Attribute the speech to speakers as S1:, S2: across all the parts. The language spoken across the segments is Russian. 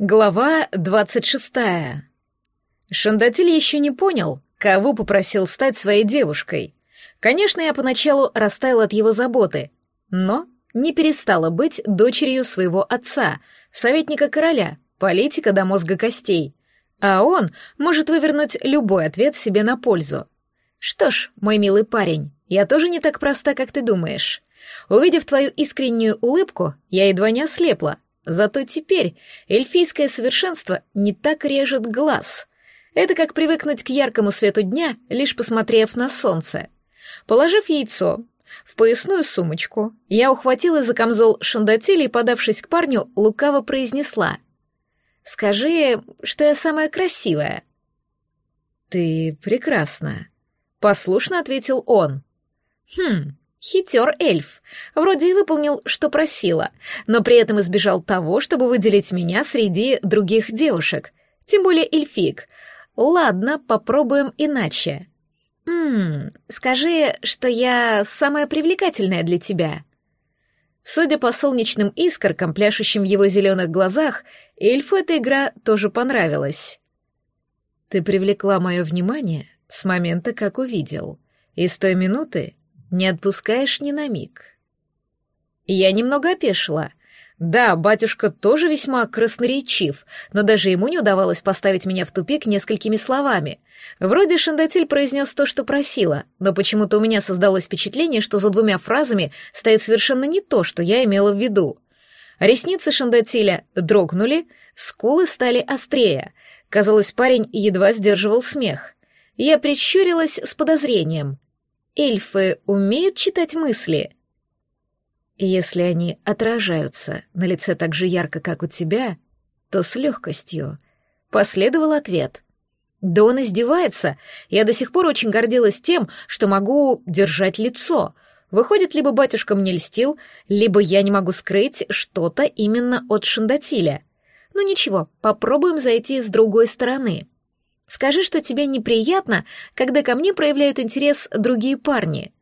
S1: Глава двадцать шестая. Шандатиль еще не понял, кого попросил стать своей девушкой. Конечно, я поначалу растаяла от его заботы, но не перестала быть дочерью своего отца, советника короля, политика до мозга костей. А он может вывернуть любой ответ себе на пользу. Что ж, мой милый парень, я тоже не так проста, как ты думаешь. Увидев твою искреннюю улыбку, я едва не ослепла — Зато теперь эльфийское совершенство не так режет глаз. Это как привыкнуть к яркому свету дня, лишь посмотрев на солнце. Положив яйцо в поясную сумочку, я ухватила за камзол шандатили и, подавшись к парню, лукаво произнесла. «Скажи, что я самая красивая». «Ты прекрасна», — послушно ответил он. «Хм, Хитер эльф. Вроде и выполнил, что просила, но при этом избежал того, чтобы выделить меня среди других девушек. Тем более эльфик. Ладно, попробуем иначе. Ммм, скажи, что я самая привлекательная для тебя. Судя по солнечным искоркам, пляшущим в его зеленых глазах, эльфу эта игра тоже понравилась. Ты привлекла мое внимание с момента, как увидел. И с той минуты не отпускаешь ни на миг. Я немного опешила. Да, батюшка тоже весьма красноречив, но даже ему не удавалось поставить меня в тупик несколькими словами. Вроде Шандатиль произнес то, что просила, но почему-то у меня создалось впечатление, что за двумя фразами стоит совершенно не то, что я имела в виду. Ресницы Шандатиля дрогнули, скулы стали острее. Казалось, парень едва сдерживал смех. Я прищурилась с подозрением эльфы умеют читать мысли? Если они отражаются на лице так же ярко, как у тебя, то с легкостью. Последовал ответ. Да он издевается. Я до сих пор очень гордилась тем, что могу держать лицо. Выходит, либо батюшка мне льстил, либо я не могу скрыть что-то именно от Шандатиля. Ну ничего, попробуем зайти с другой стороны. Скажи, что тебе неприятно, когда ко мне проявляют интерес другие парни.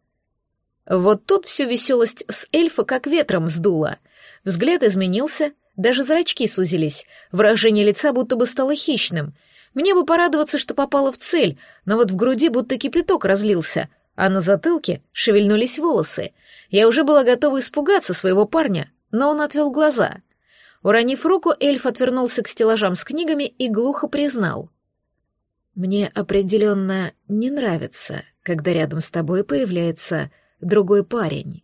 S1: Вот тут всю веселость с эльфа как ветром сдуло. Взгляд изменился, даже зрачки сузились, выражение лица будто бы стало хищным. Мне бы порадоваться, что попало в цель, но вот в груди будто кипяток разлился, а на затылке шевельнулись волосы. Я уже была готова испугаться своего парня, но он отвел глаза. Уронив руку, эльф отвернулся к стеллажам с книгами и глухо признал — мне определенно не нравится, когда рядом с тобой появляется другой парень.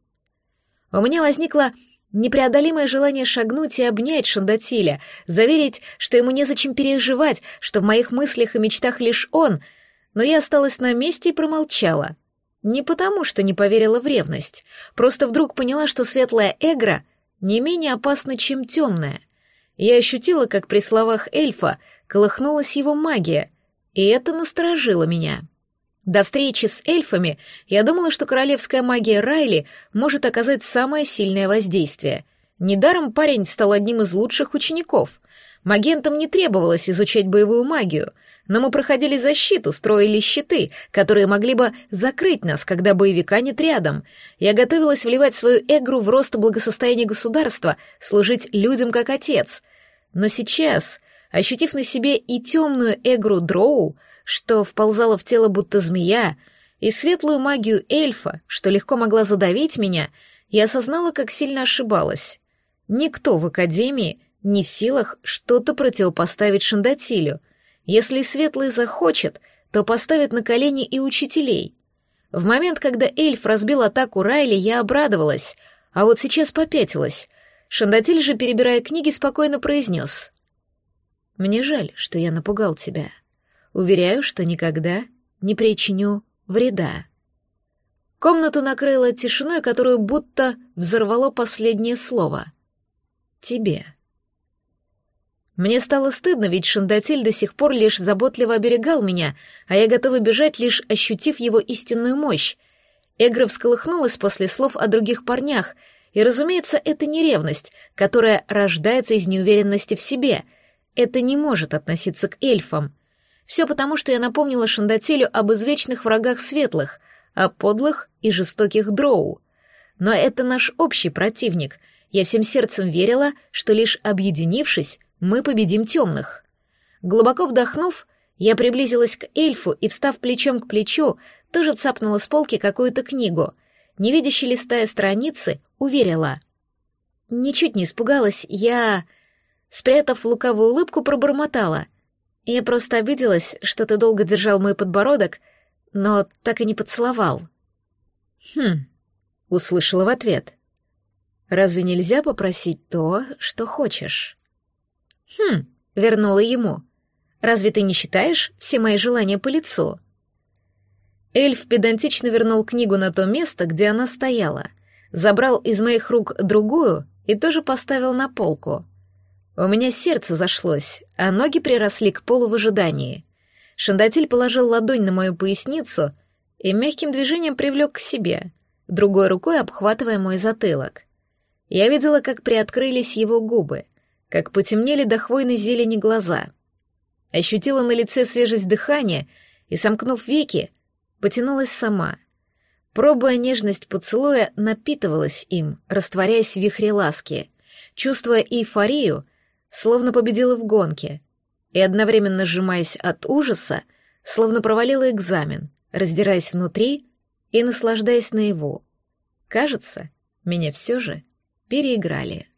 S1: У меня возникло непреодолимое желание шагнуть и обнять Шандатиля, заверить, что ему незачем переживать, что в моих мыслях и мечтах лишь он, но я осталась на месте и промолчала. Не потому, что не поверила в ревность, просто вдруг поняла, что светлая эгра не менее опасна, чем темная. Я ощутила, как при словах эльфа колыхнулась его магия — и это насторожило меня. До встречи с эльфами я думала, что королевская магия Райли может оказать самое сильное воздействие. Недаром парень стал одним из лучших учеников. Магентам не требовалось изучать боевую магию, но мы проходили защиту, строили щиты, которые могли бы закрыть нас, когда боевика нет рядом. Я готовилась вливать свою эгру в рост благосостояния государства, служить людям как отец. Но сейчас ощутив на себе и темную эгру дроу, что вползала в тело будто змея, и светлую магию эльфа, что легко могла задавить меня, я осознала, как сильно ошибалась. Никто в Академии не в силах что-то противопоставить Шандатилю. Если Светлый захочет, то поставит на колени и учителей. В момент, когда эльф разбил атаку Райли, я обрадовалась, а вот сейчас попятилась. Шандатиль же, перебирая книги, спокойно произнес. Мне жаль, что я напугал тебя. Уверяю, что никогда не причиню вреда. Комнату накрыла тишиной, которую будто взорвало последнее слово. Тебе. Мне стало стыдно, ведь Шандатель до сих пор лишь заботливо оберегал меня, а я готова бежать, лишь ощутив его истинную мощь. Эгра всколыхнулась после слов о других парнях, и, разумеется, это не ревность, которая рождается из неуверенности в себе — это не может относиться к эльфам. Все потому, что я напомнила Шандателю об извечных врагах светлых, о подлых и жестоких дроу. Но это наш общий противник. Я всем сердцем верила, что лишь объединившись, мы победим темных. Глубоко вдохнув, я приблизилась к эльфу и, встав плечом к плечу, тоже цапнула с полки какую-то книгу. Невидяще листая страницы, уверила. Ничуть не испугалась, я... Спрятав лукавую улыбку, пробормотала. Я просто обиделась, что ты долго держал мой подбородок, но так и не поцеловал. Хм, услышала в ответ. Разве нельзя попросить то, что хочешь? Хм, вернула ему. Разве ты не считаешь все мои желания по лицу? Эльф педантично вернул книгу на то место, где она стояла, забрал из моих рук другую и тоже поставил на полку. У меня сердце зашлось, а ноги приросли к полу в ожидании. Шандатель положил ладонь на мою поясницу и мягким движением привлек к себе, другой рукой обхватывая мой затылок. Я видела, как приоткрылись его губы, как потемнели до хвойной зелени глаза. Ощутила на лице свежесть дыхания и, сомкнув веки, потянулась сама. Пробуя нежность поцелуя, напитывалась им, растворяясь в вихре ласки, чувствуя эйфорию, словно победила в гонке, и одновременно сжимаясь от ужаса, словно провалила экзамен, раздираясь внутри и наслаждаясь наяву. Кажется, меня все же переиграли.